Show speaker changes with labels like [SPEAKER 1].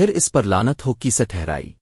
[SPEAKER 1] پھر اس پر لانت ہو کی سے ٹھہرائی۔